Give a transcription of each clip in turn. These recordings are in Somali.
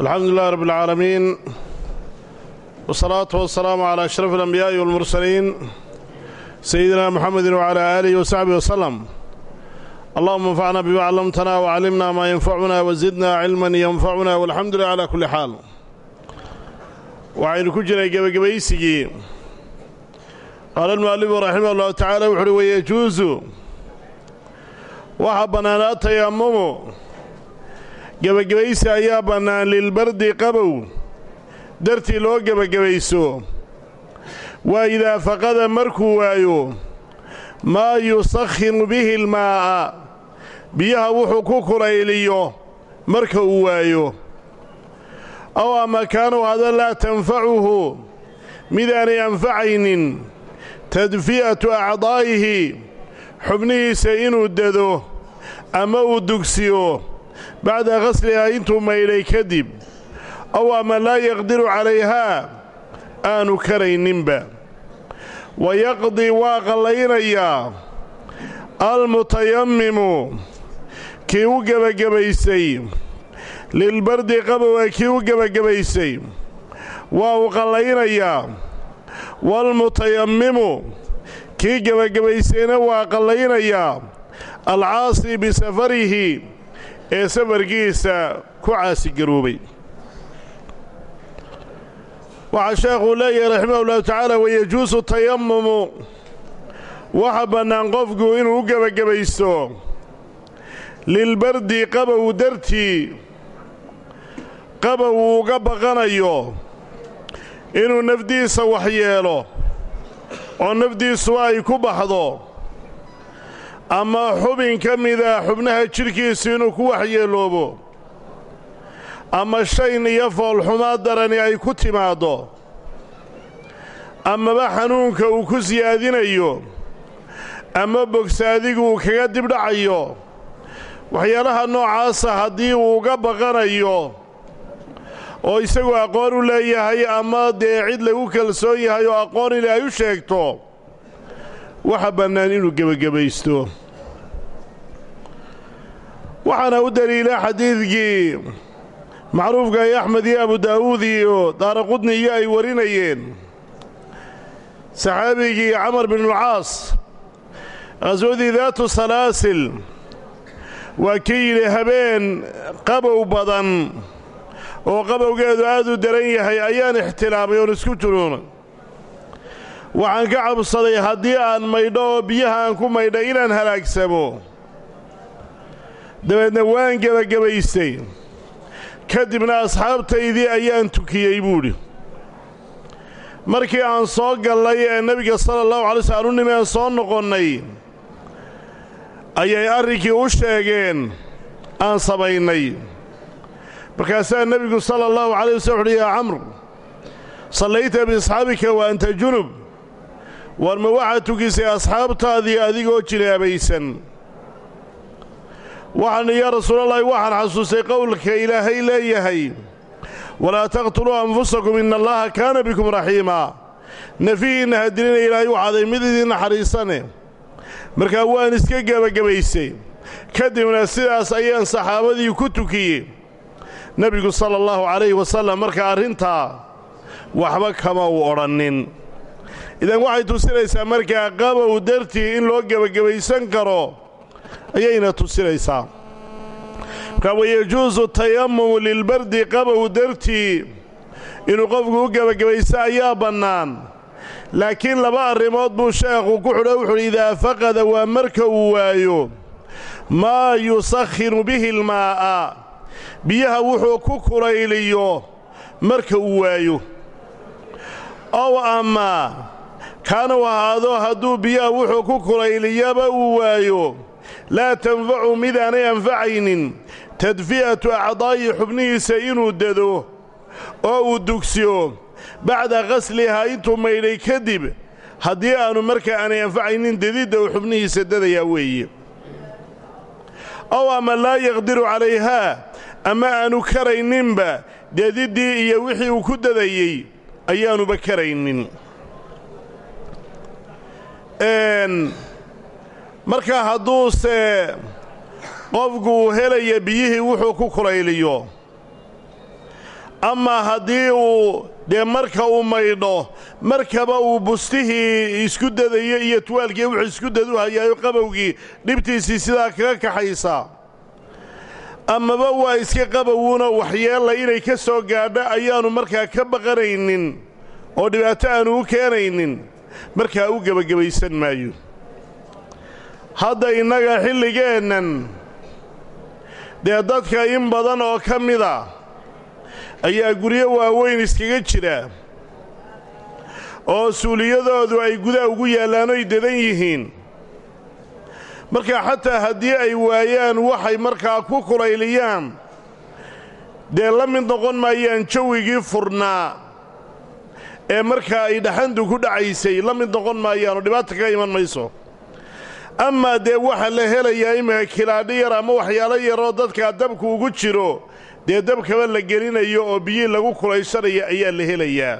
alxamdu lilah rab اlcaalamiin wsalaatu wasalaamu calaa ashraf alambiyaai walmursaliin sayidina muxamedi wcalaa aalihi wasaxbihi wasalam allahuma anfacna bima callamtana wacallimna maa yanfacuna wazidna cilman yanfacuna walxamdu lilah calaa kulli xaal waxaynu ku jiray gebagabaysigii qaala almu'alifu raximah ullahu tacaala wuxu uhi wayejuusu waxaa bannaanaa tayamumu gebagabaysi ayaa bannaan lilbardi qabow. Dartii loo gebagabayso waa idaa faqada markuu waayo maa yusakhinu bihi almaa'a biyaha wuxuu ku kulayliyo marka uu waayo. Aw ama kaanuu hada laa tanfacuhu midaanay anfacaynin tadfiyatu acdaa'ihi xubnihiisa inuu dado ama uu dugsiyo bacda khaslihaa intuu maydhay kadib aw ama laa yaqdiru calayhaa aanu karayninba. Wa yaqdii waa qallaynayaa. Almutayammimu kii u gebagabaysay. Lilbardi qabowa kii u gebagabaysay. Waa uu qallaynayaa. Waalmutayammimu kii gebagabaysayna waa qallaynayaa. Alcaasi bisafarihi ee safarkiisa ku caasigaroobay waxaa sheekhuu leeyahay raximah ullahu tacaala wayejuusu tayamumu waxa bannaan qofku inuu u gebagabaysto lilbardi qabow dartii qabow uu uga baqanayo inuu nafdiisa waxyeelo oo nafdiisu ay ku baxdo ama xubin ka mida xubnaha jidhkiisu inuu ku waxyeeloobo ama shayn iyo foolxumaa darani ay ku timaaddo. Amaba xanuunka uu ku siyaadinayo. Ama bogsaadigu uu kaga dibdhacayo waxyaalaha noocaasa haddii uu uga baqanayo oo isagu aqoon u leeyahay ama dee cid lagu kalsoon yahay oo aqoon ile ay u sheegto waxa bannaan inuu gebagabaysto waxaana u daliila xadiidkii macruufka ay axmed iyo abu daa'uud iyo daaraqudni iyo ay warinayeen. Saxaabigii camar binulcaas qhaswadii daatu salaasil waa kii yidhi habeen qabow badan oo qabowgeedu aad u daran yahay ayaan ixtilaamay oon isku junuunay waxaan ka cabsaday haddii aan maydho oo biyaha aan ku maydha inaan halaagsamo. Dabeedna waan gebagabaystay. Kadibna asxaabtaydii ayaan tukiyey buudhi markii aan soo gallay ee nebiga sala allahu alay sl anu nimeen soo noqonnay ayay arrinkii u sheegeen aan samaynay markaasaa nebigu sala allahu calay waslm wuxuuhi yaa camr sallayta biasxaabika wa anta junub war ma waxaad tukisay asxaabtaadii adigoo jinaabaysan waxaan yaa rasuulallaahi waxaan xasuustay qowlka ilaahay leeyahay. Walaa taqtuluu anfusakum inna allaha kaana bikum raxiimaa nefihiinna hadilina ilaahay waxaaday mid idin naxariisane. Markaa waan iska gebagabaysay. Kadibna sidaas ayaan saxaabadii ku tukiyey. Nebigu sala allahu calayhi wasallam marka arrintaa waxba kama uu odhannin idan waxay tusinaysaa markaa qabow dartii in loo gebagabaysan karo ayayna tusinaysaa. Markaa wayejuusu tayamumu lilbardi qabow dartii inuu qofku u gebagabaysto ayaa bannaan. Laakiin laba arrimood buu sheekhu ku xidho wuxuuhi idaa faqada waa marka uu waayo maa yusakhinu bihi almaa'a biyaha wuxuu ku kulayliyo marka uu waayo. Ow ama kaanuu ahaado hadduu biyaha wuxuu ku kulayliyaba uu waayo. Laa tanfacu midaanay anfacaynin. Tadfiyatu acdaa'i xubnihiisa inuu dado oo uu dugsiyo. Bacda qaslihaa intuu maydhay kadib haddii aanu markaa aanay anfacaynin dedidda uu xubnihiisa dadayaa weeye. Ow ama laa yaqdiru calayhaa ama aanu karayninba dediddii iyo wixii uu ku dadayey ayaanuba karaynin marka hadduuse qofku uu helaya biyihii wuxuu ku kulayliyo ama haddii uu dee marka uu maydho markaba uu bustihii isku dadayo iyo tuwaalkii wuxuu isku dadu hayaayo qabowgii dhibtiisii sidaa kaga kaxaysaa amaba waa iska qabowuuna waxyeella inay ka soo gaadho ayaannu markaa ka baqanaynin oo dhibaato aanu u keenaynin markaa u gebagabaysan maayo. Hadda innaga xilligeennan dee dadka in badan oo ka mida ayaa guryo waaweyn iskaga jira oo suuliyadoodu ay gudaha ugu yaallaan oy dadan yihiin. Markaa xataa haddii ay waayaan waxay markaa ku kulayliyaan dee la mid noqon maayaan jawigii furnaa ee markaa ay dhaxantu ku dhacaysay la mid noqon maayaanoo dhibaata ka iman mayso. Amaa dee waxaa la helayaa iminka kilaadhi yar ama waxyaalo yaroo dadkaa dabku ugu jiro dee dabkaba la gelinayo oo biyii lagu kulaysanayo ayaa la helayaa.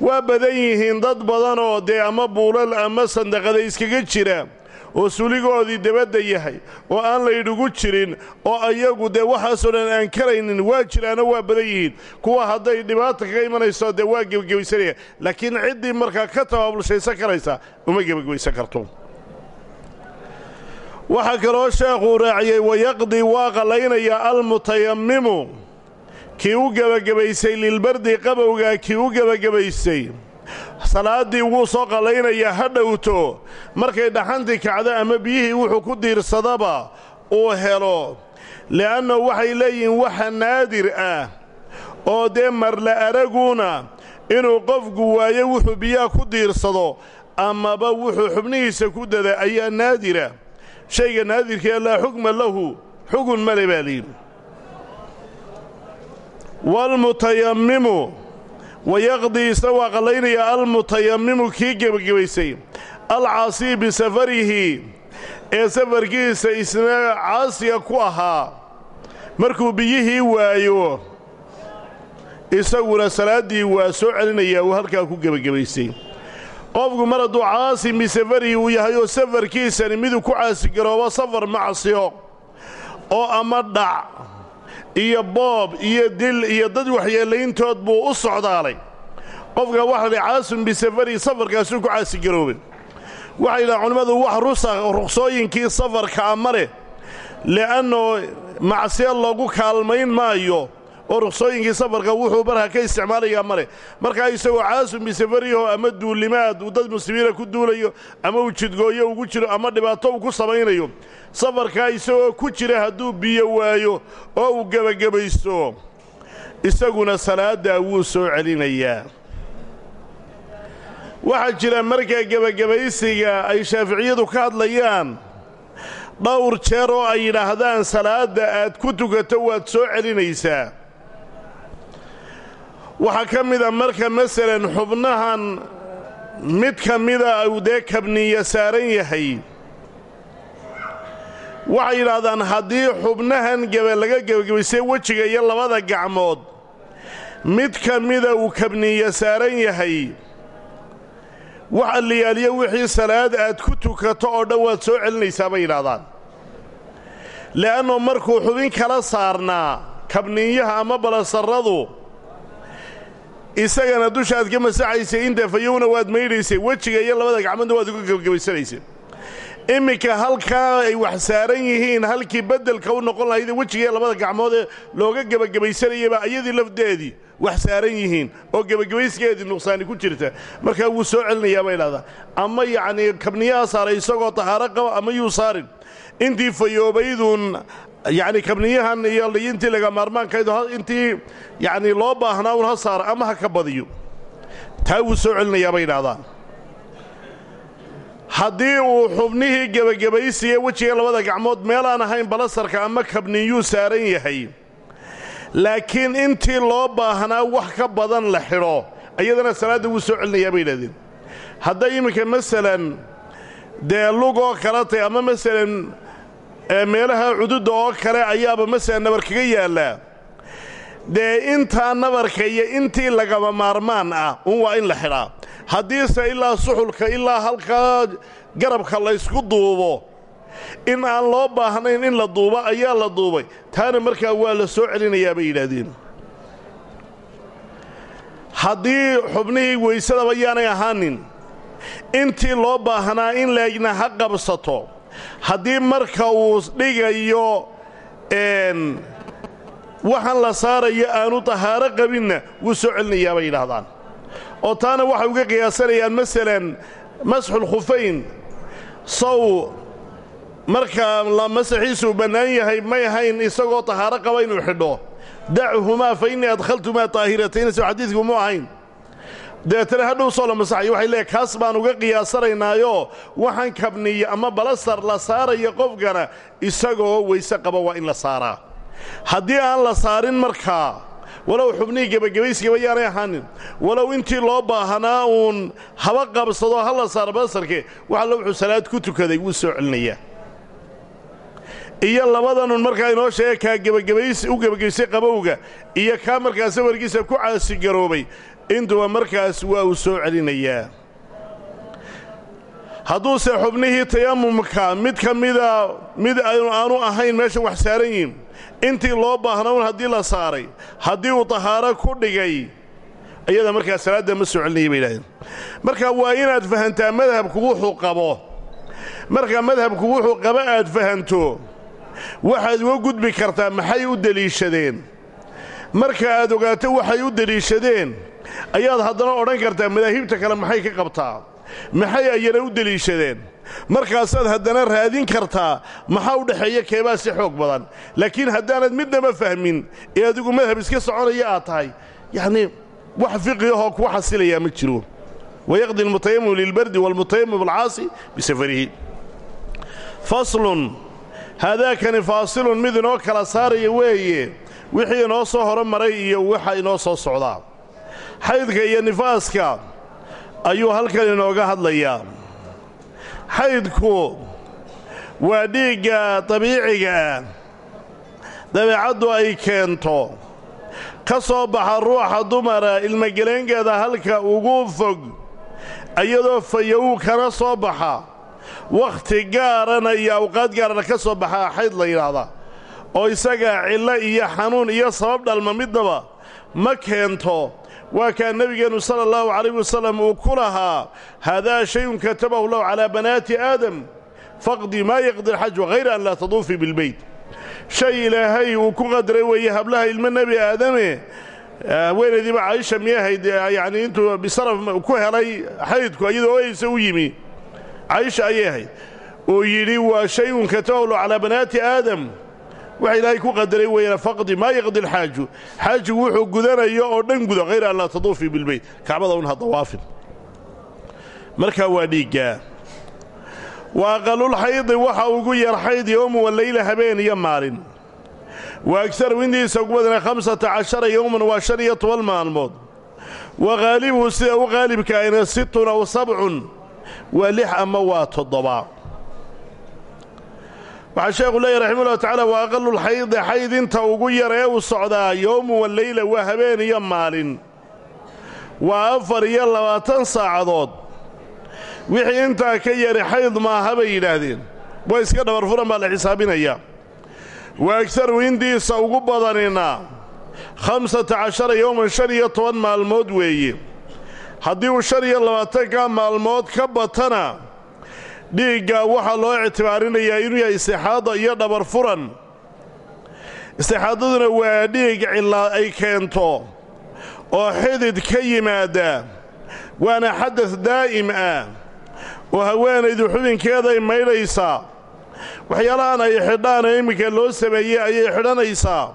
Waa badan yihiin dad badan oo dee ama buulal ama sandaqada iskaga jira oo suligoodii dabadda yahay oo aan laydhugu jirin oo ayagu dee waxaasoo dhan aan karaynin waa jiraano waa badan yihiin. Kuwa hadday dhibaata kaga imanayso dee waa gebagabaysanaya laakiin ciddii markaa ka tabaabulshaysan karaysa uma gebagabaysan karto. Waxaa kaloo sheekhuu raaciyey wayaqdii waa qallaynayaa almutayammimu. Kii u gebagabaysay lilbardi qabowgaa kii u gebagabaysay salaaddii wuu soo qallaynayaa ha dhowto. Markay dhaxantii kacdo ama biyihii wuxuu ku diirsadaba uu helo li'annahu waxay leeyihiin waxa naadir ah oo dee marla araguuna inuu qofku waayo wuxuu biyaha ku diirsado amaba wuxuu xubnihiisa ku dada ayaa naadira shayga naadirkee laa xukma lahu xugun male baa layidhi wayaqdii isna waa qallaynayaa almutayammimu kii gebagabaysay alcaasii bisafarihi ee safarkiisa isna caasiga ku ahaa markuu biyihii waayo isaguna salaaddii waa soo celinayaa uu halkaa ku gebagabaysay qofku mar hadduu caasim bisafarihi uu yahay oo safarkiisani miduu ku caasigaroobo safar macsiyo oo ama dhac iyo boob iyo dil iyo dad waxyeelayntood buu u socdaalay. Qofka waxa la caasim bisafarihi safarkaasuu ku caasigaroobay waxay yidhahan culimmadu wax rusa ruqsooyinkii safarka a ma leh. Li'annoo macsiyo loogu kaalmayn maayo oo ruqsooyinkii safarka wuxuu markaa ka isticmaalayaa ma leh markaa isagoo caasim bisafariho ama duulimaad uu dad muslimiina ku duulayo ama uu jidgooyo ugu jiro ama dhibaato uu ku samaynayo safarkaa isagoo ku jira hadduu biyo waayo oo uu gebagabaysto isaguna salaaddaa wuu soo celinayaa. Waxaa jira markaa gebagabaysiga ay shaaficiyadu ka hadlayaan dhowr jeer oo ay yidhaahdaan salaadda aad ku tukato waad soo celinaysaa waxaa ka mida marka masalan xubnahan mid ka mida uu dee kabniya saaran yahay. Waxay yidhaahdaan haddii xubnahan gebe laga gebagabaystay wejiga iyo labada gacmood mid ka mida uu kabniya saaran yahay. Waxa liyaaliyo wixii salaad aad ku tukato oo dhan waad soo celinaysaa bay yidhaahdaan. Le'anno markuu xubin kala saarnaa kabniinyaha ama balasarradu isagana dushaad ka masaxaysay inta fayowna waad maydhaysay wejiga iyo labada gacmoodna waad uga gebagabaysanaysay imminka halkaa ay wax saaran yihiin halkii beddelka u noqon lahayd wejiga iyo labada gacmood ee looga gebagabaysanayaba iyadii lafdeedii wax saaran yihiin oo gebagabayskeedii nuqsaani ku jirta. Markaa wuu soo celinayaa bay idhahdaa. Ama yacnii kabniyaha saaray isagoo tahaaro qaba ama yuu saarin. Intii fayoobayduun yacni kabniyahan iyo intii laga maarmaankayd intii yacnii loo baahnaa un ha saara ama ha ka badiyo. Taa soo celinayaa bay idhahdaan haddii uu xubnihii gebagabaysiga wejiga labada gacmood meel aan ahayn balasarka ama kabniyuu saaran yahay laakiin intii loo baahnaa wax ka badan la xidho iyadana salaadda wuu soo celinayaa bay yidhahdeen. Hadday iminka masalan dee lug oo kala tay ama masalan meelaha cududda oo kale ayaaba masalan nabar kaga yaallaa dee intaa nabarka iyo intii lagama maarmaan ah un waa in la xidhaa haddiise ilaa suxulka ilaa halkaa garabka laysku duubo in aan loo baahnayn in la duubo ayaa la duubay. Taana markaa waa la soo celinayaa bay yidhaahdeen. Haddii xubnihii weysadaba yaanay ahaanin intii loo baahnaa in leegna ha qabsato haddii marka uu dhigayo waxaan la saarayo aanu tahaaro qabinna wuu soo celinayaa bay yidhaahdaan. Oo taana waxay uga qiyaasanayaan masalan masxulkhufayn sow markaa masaxiisuu bannaan yahay may ahayn isagoo tahaaro qaba inuu xidho. Dachumaa fa innii adkhaltumaa taahiratayn soo xadiidku mu ahayn dabeetana hadhow soo la masaxayo waxay leeay kaas baan uga qiyaasanaynaayo waxaan kabniyo ama balasar la saaraya qofkana isagoo weyse qaba waa in la saaraa. Haddii aan la saarin markaa walow xubnihii gebagabayskaba yaanay ahaanin walow intii loo baahanaa uun haba qabsado ha la saaro balasarke waxa lo wuxuu salaad ku tukaday wuu soo celinayaa. Iyo labadanun markaa inoo sheega kaa gebagabays u gebagabaysay qabowga iyo kaa markaas sawarkiisa ku caasigaroobay intuba markaas waa uu soo celinayaa. Hadduuse xubnihii tayamumka mid ka mida mid aanu ahayn meesha wax saaran yihiin intii loo baahna un haddii la saaray haddii uu tahaaro ku dhigay iyada markaa salaadda ma soo celinaya bay yidhahdeen. Marka waa inaad fahantaa madhabku wuxuu qabo marka madhabku wuxuu qabo aad fahanto waxaad uga gudbi kartaa maxay u deliishadeen? Marka aad ogaato waxay u deliishadeen ayaad haddana odhan kartaa madaahibta kale maxay ka qabtaa? Maxay ayana u deliishadeen? Markaasaad haddana raadin kartaa maxaa u dhexeeya keebaa si xoog badan? Laakiin haddaanad midnaba fahmin ee adigu madhab iska soconaya aad tahay yacnii wax fiqihahoo kuwa xasilayaa ma jiro. Wayaqdi almutayamim lilbardi waalmutayamim alcaasi bisafarihi. Faslun haadaakani faasilun mid inoo kala saaraya weeye. Wixii inoo soo horomaray iyo waxa inoo soo socdaa xaydka iyo nifaaska ayuu halkan inooga hadlayaa. Xaydku waa dhiigga dabiiciga ah. Dabeecaddu ay keento. Ka soo baxa ruuxa dumara ilmageleengeeda halka ugu fog iyadoo fayow kana soo baxa. Wakhti gaarana iyo awqaad gaarana ka soo baxaa xayd la yidhaahdaa oo isaga cillo iyo xanuun iyo sabab dhalma midnaba ma keento waa kaa nebigeennu sala allahu calayh wasallam uu ku lahaa haadaa shayun katabahu lahu calaa banaati aadam faqdi maa yaqdi alxaju hayra an laa taduufii bilbeyt shay ilaahay uu ku qadaray weeye hablaha ilmo nebi aadame haweenaydiiba caaisha miyahayd yacnii intuu bisaraf ku helay xaydku iyadoo oysa u yimi. Caaisha ayay ahayd uu yidhi waa shayun katabahu lahu calaa banaati aadam waxa ilaahay ku qadaray weeyaan faqdi maa yaqdi alxaaju xaajigu wuxuu gudanayo oo dhan gudo hayra an laa taduufii bilbeyt kacbada un ha dawaafin markaa waa dhiiggaa wa aqalulxaydi waxa ugu yar xayd wa leyla habeen iyo maalin. Wa agsaru intiisa ugu badana khamsata cashara yowman waa shan iyo toban maalmood. Wa haalibuhu sida u qaalibka ayna sittun aw sabcun. Waa lix ama waa toddoba waxaa sheekhu leeyahy raximahullahu tacala wa aqalulxaydi xayd inta ugu yar ee uu socdaa yowman wa leyla waa habeen iyo maalin. Waa afar iyo labaatan saacadood. Wixii intaa ka yari xayd maaha bay yidhaahdeen. Waa iska dhabar furan baa la xisaabinayaa wa agsaru intiisa ugu badanina khamsata cashara yowman shan iyo toban maalmood weeye. Haddii uu shan iyo labaatanka maalmood ka batana dhiigga waxaa loo ictibaarinayaa inuu yahay istixaada iyo dhabar furan. Istixaadaduna waa dhiig cillaa ay keento oo xidid ka yimaada waana xadad daa'im ah oo haweenaydu xubinkeeday maydhaysaa waxyaalahan ay xidhaan ee imminka loo sameeyey ayay xidhanaysaa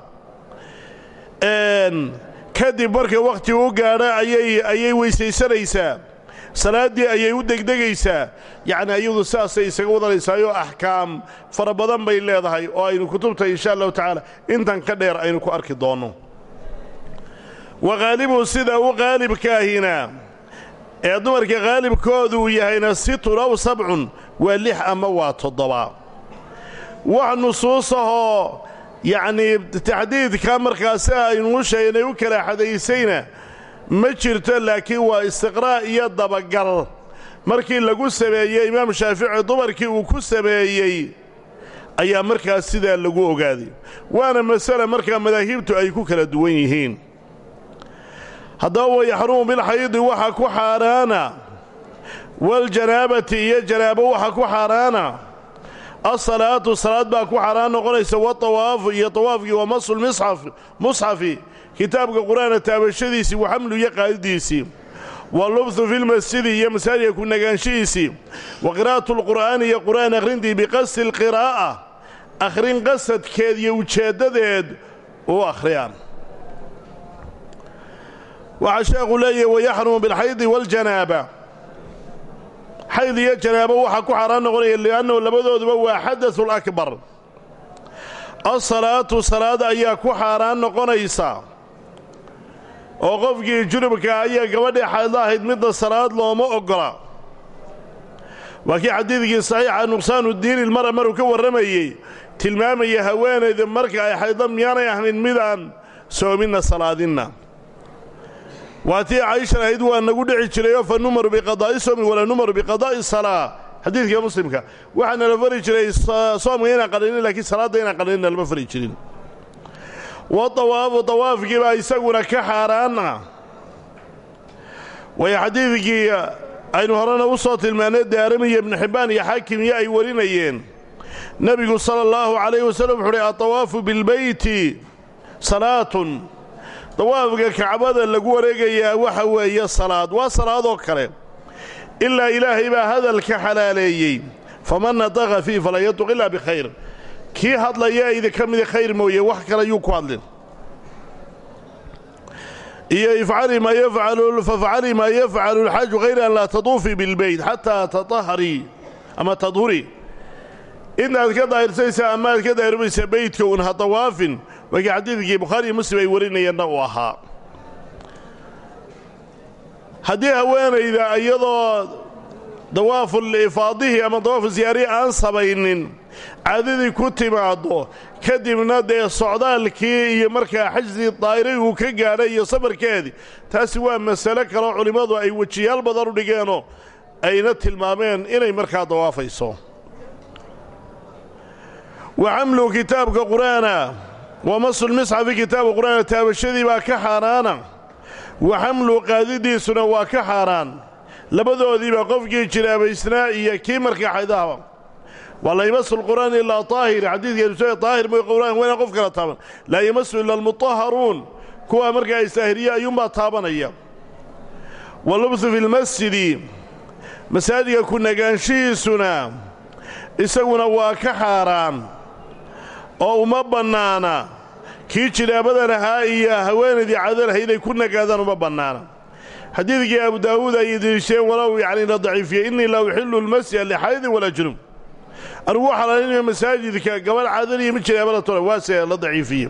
kadib marka wakhti u gaadha ayay ayay weysaysanaysaa salaaddii ayay u degdegaysaa. Yacni ayadu sidaasay isaga wadanaysaayoo axkaam fara badan bay leedahay oo aynu kutubta insha allahu tacaala intan ka dheer aynu ku arki doonno wa haalibu sida u qaalibkaahina ee dumarka qaalibkoodu uu yahayna situn aw sabcun waa lix ama waa toddoba. Wax nusuusahoo yacnii taxdiidka markaasi aynuu sheegnay u kala xadaysayna ma jirto laakiin waa istiqraa' iyo dabagal. Markii lagu sameeyey imaam shaafici dumarkii uu ku sameeyey ayaa markaas sidaa lagu ogaaday waana masale markaa madaahibtu ay ku kala duwan yihiin. Haddaba wayaxrumu bilxaydi waxa ku xaaraana. Waljanaabati iyo janaabo waxa ku xaaraana asalaatu salaad baa ku xaaraan noqonaysa watawaafu iyo tawaafkii wa masulmisxaf musxafi. Kitaabka qur'aana taabashadiisii wa xamlu iyo qaadidiisii walubthu filmasjidi iyo masaajidka ku nagaanshihiisii wa qiraa'atu lqur'aani iyo qur'aan akhrintii biqasdi alqiraa'a akhrin qasadkeed iyo ujeeddadeed u akhriyaan. Waxaa sheekhu leeyahay wayaxrumu bilxaydi waljanaaba xayd iyo janaabo waxaa ku xaaraan noqonaya li'annahu labadooduba waa xadatu lakbar asalaatu salaad ayaa ku xaaraan noqonaysa. Oo qofkii junubka ayaa gabadhii xaydla ahayd midda salaad looma oggola waa kii xadiidkii saxiixa nuqsaanu diini ilmara maruu ka warramayey tilmaamaya haweenayda marka ay xaydla miyaanay ahnin midaan soominna salaadinna waa tii ahayd waa nagu dhici jirayoo fa numaru biqadaa'i soomi walaa numaru biqadaa'i salaa. Xadiidka muslimka waxaana la fari jiray soomka inaan qadhinin lakiin salaadda inaan qadhinina lama fari jirin. Wa dawaafu dawaafkii baa isaguna ka xaaraana way xadiidkii aynu horena u soo tilmaanay daaramiya ibnu xibbaan iyo xaakimiyo ay warinayeen. Nebigu sala allahu calayhi wasallam wuxu uhi adawaafu bilbeyti salaatun dawaafka kacbada lagu wareegayaa waxa weeye salaad. Waa salaadoo kale. Ilaa ilaahay baa hadalka xalaaleeyey. Faman nataqa fiih falaa yantuq ilaa bikhayr. Kii hadlaya idinka mida khayr mooye wax kale yuu ku hadlin. Iyo fafcali maa yafcalu lxaaju hayra an laa taduufii bilbeyt xataa tatahari ama tadhuri. Inaad ka daahirsanaysaa ama aad ka daahirmaysaa beydka un ha waakii xadiidkii bukhaariiyo muslim ay warinayeenna uu ahaa. Haddii haweenayda iyadoo dawaaful ifaadihii ama dawaafu siyaarihi aan samaynin caadadii ku timaaddo kadibna dee socdaalkii iyo markaa xajsii uu ka gaadhay iyo safarkeedii taasi waa masale kaleo culimmadu ay wejiyaal badan u dhigeenoo ayna tilmaameen inay markaa dawaafayso. Wa xamlu kitaabka qur'aana wa masulmisxafi kitaabka qur'aana taabashadii baa ka xaaraana wa xamlu qaadidiisuna waa ka xaaraan labadoodiiba qofkii jiraabaysnaa iyo kii markaa xaydahaba waa la yamasu lqur'aan ilaa taahir xadiidka taahir mooy qur'aan waa inaan qof kala taaban laa yamasu ila almutahharuun kuwa markaa istaahiriya ayuunbaa taabanaya walubthu fi lmasjidi masaajidka ku nagaanshihiisuna isaguna waa ka xaaraan oo uma bannaana. Kii jilaabadan ahaa iyo haweenaydii cadalaha inay ku nagaadaan uma bannaana. Xadiidkii abu daawuud ayay deliisheen walow yacni la daciifiye innii la uxillu lmasjida lixaydin walaa junub. Anugu waxaa lalinaya masaajidka gabadh cadaliya ma jilaabada tole waase la daciifiye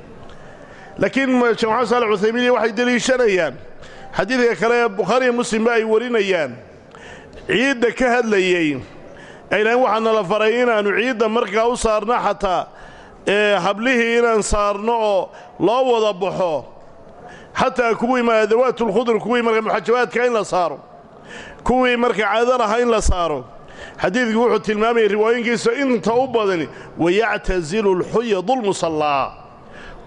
laakiin sheekh maxamed cuthaymiiniya waxay deliishanayaan. Xadiidka kale ee bukhaariya muslimba ay warinayaan. Ciidda ka hadlayey aylahayn waxaana la faray inaannu ciidda markaa u saarno xataa ee hablihii inaan saarno oo loo wada baxo xataa kuwii dawaatulkhudur kuwii marka muxajabaadka in la saaro kuwii marka caadar aha in la saaro. Xadiidku wuxuu tilmaamayay riwaayinkiisa inta u badani wayactasilu lxuyadu lmusallaa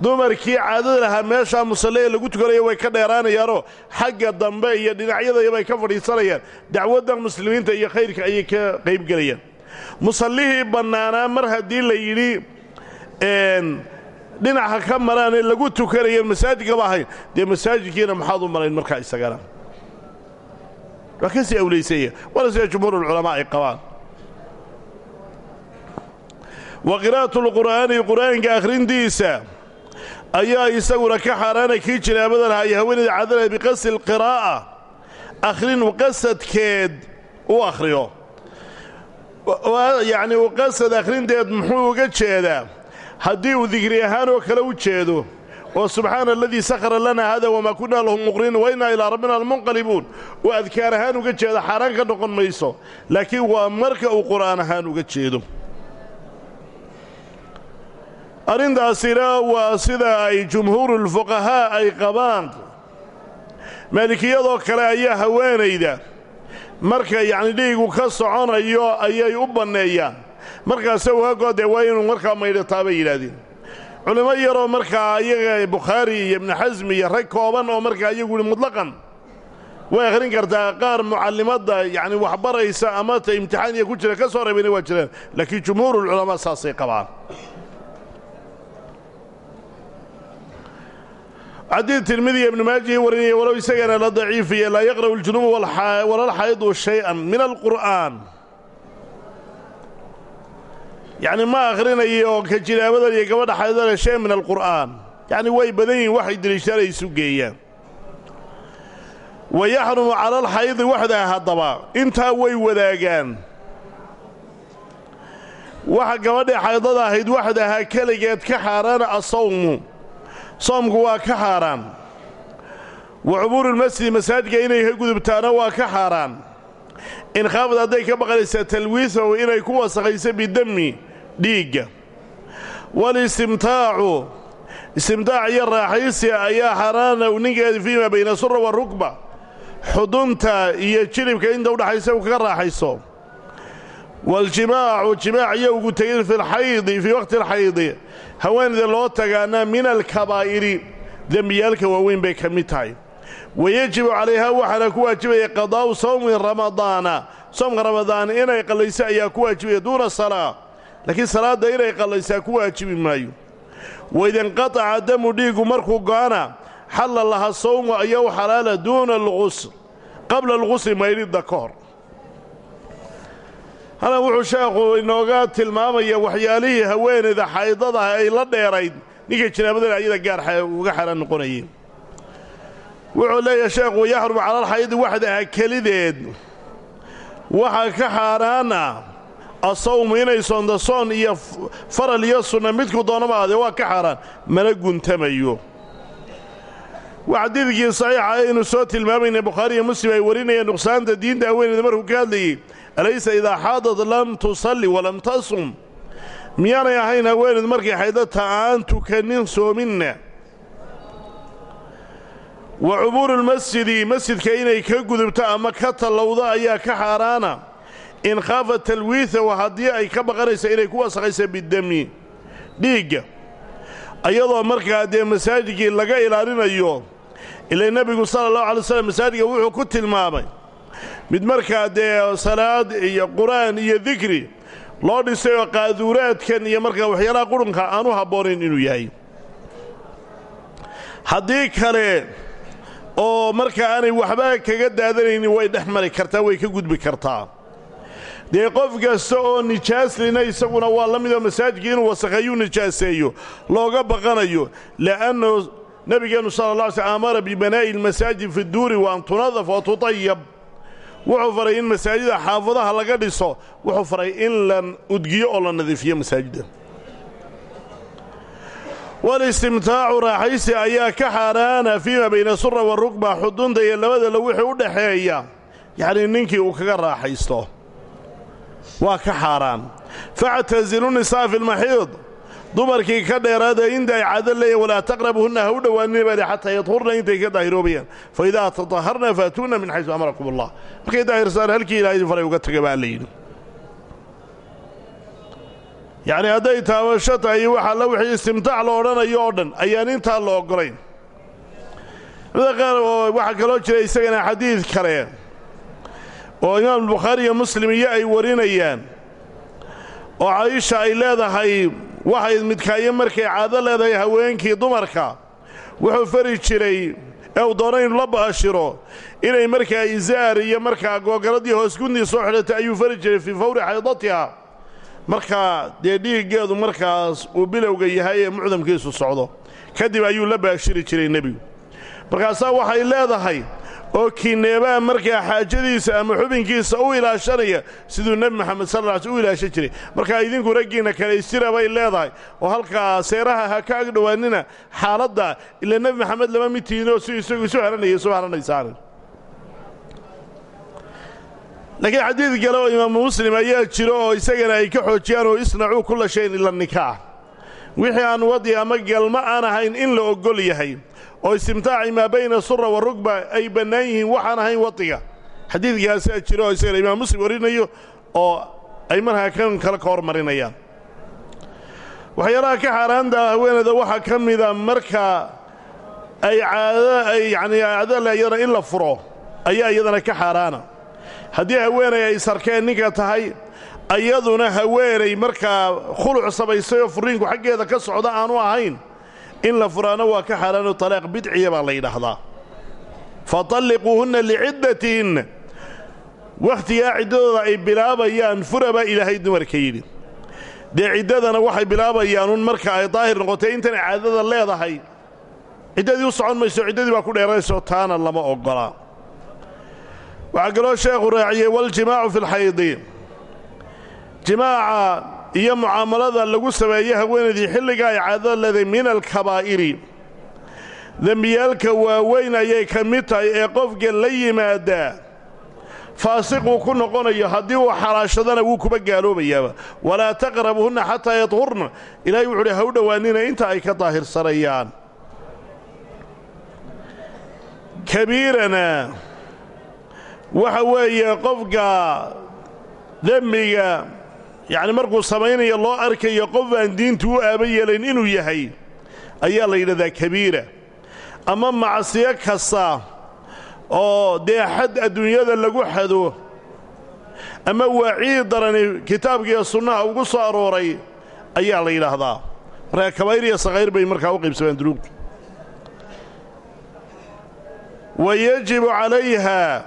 dumarkii caadada lahaa meeshaa musalle lagu tukanaya way ka dheeraanayaanoo xagga dambe iyo dhinacyadayabay ka fadhiisanayaan dacwadda muslimiinta iyo khayrka ayay ka qaybgelayaan musallihii bannaanaa mar haddii la yidhi dhinaca ka maraanee lagu tukanayan masaajidkaba ahayn. Dee masaajidkiina maxaad u marayn markaa isagana? Waa ka sii awlaysaya waana sida jumhuurulculamaa ay qabaan. Wa qiraa'atu lqur'aani qur'aanka akhrintiisa ayaa isaguna ka xaaraana kii jinaabada lahaa iyo haweenayda cadalaha biqasdi alqiraa'a akhrin qasadkeed u akhriyo. Yacni u qasad akhrinteed muxuu uga jeedaa haddii uu dikri ahaan oo kale u jeedo oo subxaana aladii sakhara lana hada wamaa kunna lahu muqrinin wa innaa ilaa rabbina almunqalibuun uu adkaar ahaan uga jeedo xaaraan ka noqon mayso laakiin waa marka uu qur'aan ahaan uga jeedo. Arrintaasina waa sida ay jumhuurulfuqahaa ay qabaan. Maalikiyadoo kale ayaa haweenayda marka yacni dhiigu ka soconayo ayay u banneeyaan markaase uga goodee waa inuu markaa maydhataa bay yidhaahdeen culimo yaroo markaa iyaga bukhaari iyo ibnu xasmi iyo rag kooban oo markaa iyagu hi mutlaqan. Way akhrin kartaa qaar mucallimadda yacni waxbaraysa ama ta imtixaan iyo ku jira ka soo reebayna waa jiraan. Laakiin jumhuurulculamaa saasay qabaan. Xadiid tirmidiya ibnu maajihi warinaya walow isagana la daciifiye laa yaqra'u aljunubu walalxaydu shay-an min alqur'aan yacni ma akhrinayo ka jinaabadan iyo gabadha xaydana shay min alqur'aan. Yacni way badan yihiin waxay deliishaan ay isu geeyaan. Wa yaxrumu cala alxaydi waxdaa haddaba. Intaa way wadaagaan. Waxa gabadhii xaydada ahayd waxdahaa keligeed ka xaaraana asawmu soomku waa ka xaaraan. Wa cubuurulmasjidi masaajidka inay ka gudubtaana waa ka xaaraan. In khaafad hadday ka baqanaysaa talwiisahu inay ku wasakhayso bidemmi dhiigga walistimtaacu istimtaac iyo raaxaysi ayaa xaaraana ninkeeda fiima bayna sura wa rugba xudunta iyo jilibka inta udhaxaysa uu kaga raaxayso. Waljimaacu jimaac iyo ugu tegin fi lxaydi fii waqti alxaydi haweenayda loo tagaana min alkabaa'iri dembiyaalka waaweyn bay ka mid tahay. Wayejibu calayhaa waxaana ku waajibaya qadaa'u sawmi ramadaana. Soomka ramadaan inay qallayso ayaa ku waajibaya duuna salaa laakiin salaadda inay qallaysaa ku waajibi maayo. Waidanqataca damu dhiigu markuu go'ana xalla laha sawmu ayaw xalaala duuna alqusl qabla alqusli maydhidda ka hor. Halkan wuxuu sheekhu inooga tilmaamaya waxyaalihii haweenayda xaydadaha ay la dheerayd ninka jinaabadana ayada gaar uga xaaraan noqonayeen. Wuxuu leeyahay sheekhu wayaxrumu calalxaydi waxdaha kelideed. Waxaa ka xaaraana asawmu inay soonto soon iyo faral iyo sunna midku doonama aadee waa ka xaaraan mana guntamayo waa xadiidkii saxiixa aynu soo tilmaamayna bukhaari iyo muslim ay warinayeen nuqsaanta diinta haweenayda markuu ka hadlayey alaysa idaa xaadad lam tusalli walam tasum. Miyaanay ahayn haweenayd markay xaydata aan tukanin soominna. Wa cubuurulmasjidi masjidka inay ka gudubto ama ka tallowdo ayaa ka xaaraana in khaafa talwiihahu haddii ay ka baqanayso inay ku wasakhaysa bidemi dhiigga. Ayadoo markaa dee masaajidkii laga ilaalinayo ilaa nebigu sala allahu alay slam masaajidka wuxuu ku tilmaamay mid markaa dee salaad iyo qur'aan iyo dikri loo dhisay oo qaaduuraadkan iyo markaa waxyaalaha qurunka aan u habboonayn inuu yahay. Haddii kale oo markaa aanay waxba kaga daadanaynin way dhex mari kartaa way ka gudbi kartaa dee qof kasta oo nijaaslina isaguna waa la midoo masaajidka inuu wasakheeyuu nijaaseeyo looga baqanayo li'annu nebigeennu sala alla slm amara bibanaa'i lmasaajid fi duuri wa an tunadaf wa tutayab wuxuu faray in masaajida xaafadaha laga dhiso wuxuu faray in la udgiyo oo la nadiifiyo masaajidda walistimtaacu raaxaysi ayaa ka xaaraana fiima bayna sura wa rugba xudunta iyo labadala wixii u dhaxeeya. Yacnii ninkii uu kaga raaxaysto waa ka xaaraan. Factasilu nisaa fi dumarkii ka dheeraada inta ay caado leeyahin walaa taqrabuhunna ha u dhowaanina baali xataa yadhurna intay ka daahiroobayaan. Fa idaa tataharna faatuuna min xaysu amarakum allah. Markay daahirsaan halkii ilahay idin faray uga taga baa la yidhi. Yacni hadday taabasho waxaa la wixii istimtaac la odhanayo dhan ayaan intaa la oggolayn mida qaar oo waxaa isagana xadiid kale oo imaam bukhaari iyo muslim iyo ay warinayaan oo caisha ay leedahay waxay midkaayo markay caado leedahay haweenkii dumarka wuxuu fari jiray ee uu doona la baashiro inay markaa isaar iyo markaa googaladii hoos gundii soo xidhatay ayuu fari jiray fii fawri xaydatiha. Markaa dee dhiiggeedu markaas uu bilowga yahay ee mucdamkiisu socdo kadib ayuu la baashiri jiray nebigu. Markaasaa waxay leedahay oo kineebaa markaa xaajadiisa ama xubinkiisa u ilaashanaya siduu nebi moxamed sal lla sl u ilaashan jiray. Markaa idinku raggiinna kalaystira bay leedahay oo halkaa seeraha ha ka ag dhowaanina xaaladda ila nebi maxamed lama mid tihinoo si isagu isu haranaya isu haranaysaan laakiin xadiid kale oo imaamu muslim ayaa jiro oo isagana ay ka xoojiyaan oo isnacuu kulla shayin ila nikaax. Wixii aan wadi ama galma aan ahayn in la oggol yahay oo istimtaaci maa bayna sura wa rugba ay bannaan yihiin waxaan ahayn wadiga xadiidkaasaa jiro oo isagana imaam muslim warinayo oo ay markaa kan kale ka hormarinayaan waxyaalaha ka xaaraanta haweeneyda waxaa ka mida marka ay caado ay yacnii caadole iyadana in la furo ayaa iyadana ka xaaraana. Haddii haweenay ay sarkeen ninka tahay iyaduna haweenay markaa khuluc samaysay oo furiinku xaggeeda ka socda aanu ahayn in la furaana waa ka xaaraano talaaq bidciya baa la yidhaahdaa. Fatalliquuhunna liciddatihinna wakhtigaa ciddadooda ay bilaabayaan fura baa ilaahay dumarka yidhi. Dee ciddadana waxay bilaabayaan un marka ay daahir noqotay intan caadada leedahay. Ciddadii u socon mayso ciddadii baa ku dheerayso taana lama oggola waxaa kaloo sheekhu raaciyey waljimaacu fi lxaydi jimaaca iyo mucaamalada lagu sameeye haweenaydii xilliga ay caadada leedahay min alkabaa'iri. Dembiyaalka waaweyn ayay ka mid tahay ee qofka la yimaadaa faasiquu ku noqonayo haddii uu xalaashadana wuu kuba gaaloobayaaba. Walaa taqrabuhunna xataa yadhurna. Ilaahay wuxu uhi ha inta ay ka daahirsanayaan. Kabiirana waxa weeye qofka dembiga yacni markuu samaynayo loo arkayo qof aan diintu u aaba yeelayn inuu yahay ayaa la yidhahdaa kabiira. Ama macsiyo kasta oo dee xad adduunyada lagu xado ama waacii darani kitaabkiiyo sunnaha ugu soo arooray ayaa la yidhaahdaa. Markaa kabaa'ir iyo sakayr bay markaa u qaybsamaan dunuubtu wa yajibu calayha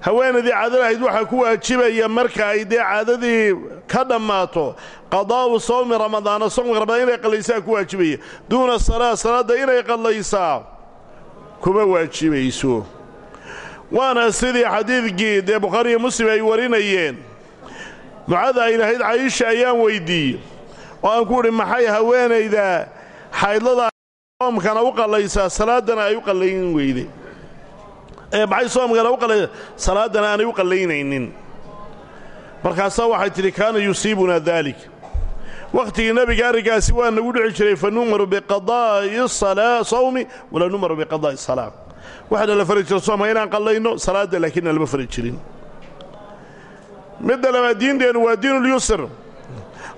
haweenaydii caado lahayd waxaa ku waajibaya marka ay dee caadadii ka dhammaato qadaa'u sawmi ramadaana soomka ramadaan inay qallaysaa ku waajibaya. Duuna salaa salaadda inay qallaysaa kuma waajibayso. Waana sidii xadiidkii dee bukhaariiyo muslim ay warinayeen. Mucada ay lahayd cayiisha ayaan weyddiiyey oo aan ku idhi maxay haweenayda xaydlada soomkana u qallaysaa salaaddana ay u qallayn weyday ee maxay soomkana u qallaysaa salaaddana aanay u qallaynaynin markaasaa waxay tidhi kaana yusiibunaa daalik. Wakhtigii nebiga arrinkaasi waa nagu dhici jiray fa nu'maru biqadaa'i sawmi walaa nu'maru biqadaa'i salaa waxaana la fari jira soomka inaan qallayno salaadda laakiinna lama fari jirin. Midda labaad diinteennu waa diinulyusr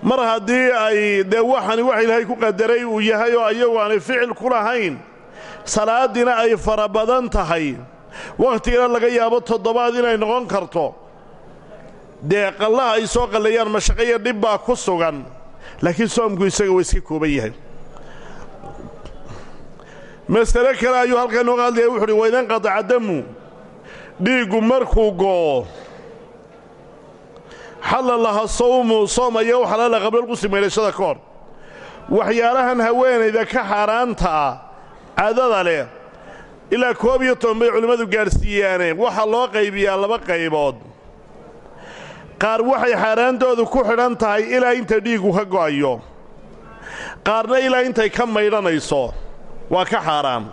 mar haddii ay dee waxani wax ilaahay ku qadaray uu yahay oo ayagu aanay ficil ku lahayn salaaddiina ay fara badan tahay. Wakhtigana laga yaabo toddobaad inay noqon karto dee qallaha ay soo qalleeyaan mashaqaiyo dhib baa ku sugan laakiin soomku isaga waa iska kooban yahay. Masale kale ayuu halkaa nooga hadlaya wuxu uhi waidanqataca damu? Dhiiggu markuu go'o xalla laha sawmu soom ayaa qablaalqusli maydhashada ka hor. Waxyaalahan haweenayda ka xaaraanta ah leh ilaa koob iyo toban bay culimmadu gaadhsiiyaane waxaa loo qaybiyaa laba qaybood qaar waxay xaaraantoodu ku xidhan tahay ilaa inta dhiiggu ka go'ayo. Qaarna ilaa intay ka maydhanayso waa ka xaaraan.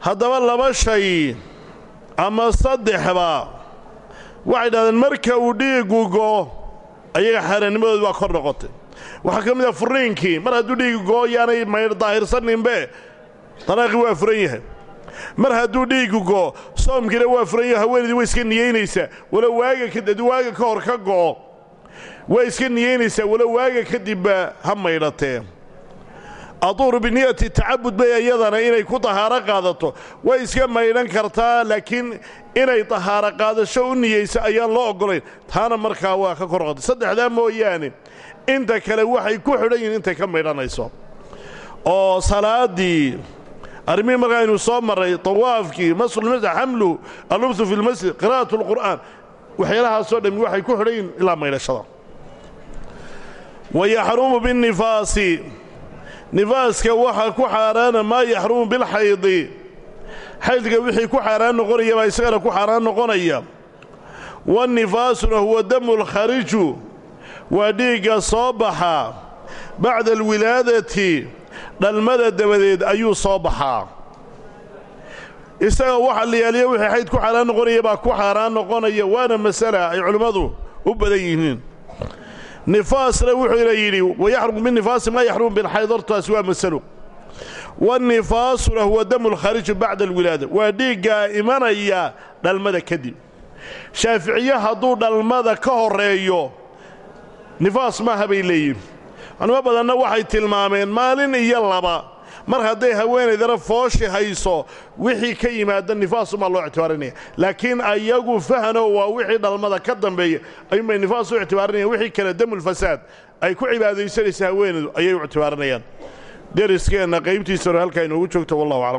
Haddaba laba shay ama saddexba waxay dhahdeen marka uu dhiiggu go'o ayaga xaaraannimadoodu waa kor noqotay. Waxaa ka mid a furniinkii mar hadduu dhiiggu go'o yaanay maydh daahirsaninbe dalaaqii waa furan yahay mar hadduu dhiiggu go'o soomkiina waa furan yaho haweenaydii way iska niyeynaysaa walow waaga ka hor ka go'o way iska niyeynaysaa walow waaga kadibba ha maydhatee aduuru biniyati tacabud bay iyadana inay ku tahaaro qaadato. Way iska maydhan kartaa laakiin inay tahaaro qaadasho u niyeysa ayaan loo oggolayn. Taana markaa waa ka kor noqotay saddexdaa mooyaane inta kale waxay ku xidhan yihiin intay ka maydhanayso oo salaaddii arrimihii markaa aynu soo marray tawaafkii masxulmasjid xamlu allubsu fi lmasjid qira'at alqur'aan waxyaalahaasoo dhammi waxay ku xidhan yihiin ilaa maydhashada wa yaxrumu binnifaasi nifaaska waxaa ku xaaraana maa yaxrumu bilxaydi xaydka wixii ku xaaraan noqonaya baa isagana ku xaaraan noqonaya. Wannifaasuna huwa damu lkhariju waa dhiigga soo baxa. Bacda alwilaadati dhalmada dabadeed ayuu soo baxaa. Isaga waxa la yaaliya wixii xayd ku xaaraan noqonaya baa ku xaaraan noqonaya waana masala ay culimmadu u badan yihiin. Nifaasna wuxuuna yidhi wayaxrumu binnifaasi maa yaxrumu bilxayd hortaasi waa masalo wannifaasuna huwa damu lkhariju bacda alwilaada waa dhiiggaa imanaya dhalmada kadib. Shaaficiye hadduu dhalmada ka horreeyo nifaas maaha bay leeyihiin culimo badanna waxay tilmaameen maalin iyo laba. Mar hadday haweenaydana fooshi hayso wixii ka yimaada nifaasumaa loo ictibaarinaya. Laakiin ayagu fahano waa wixii dhalmada ka dambeeya ayuunbay nifaas u ictibaarinayaan wixii kale damulfasaad ay ku cibaadaysanaysa haweenaydu ayay u ictibaarinayaan. Deriskeenna qaybtiisa hore halkaa inoogu joogto wallahu aclam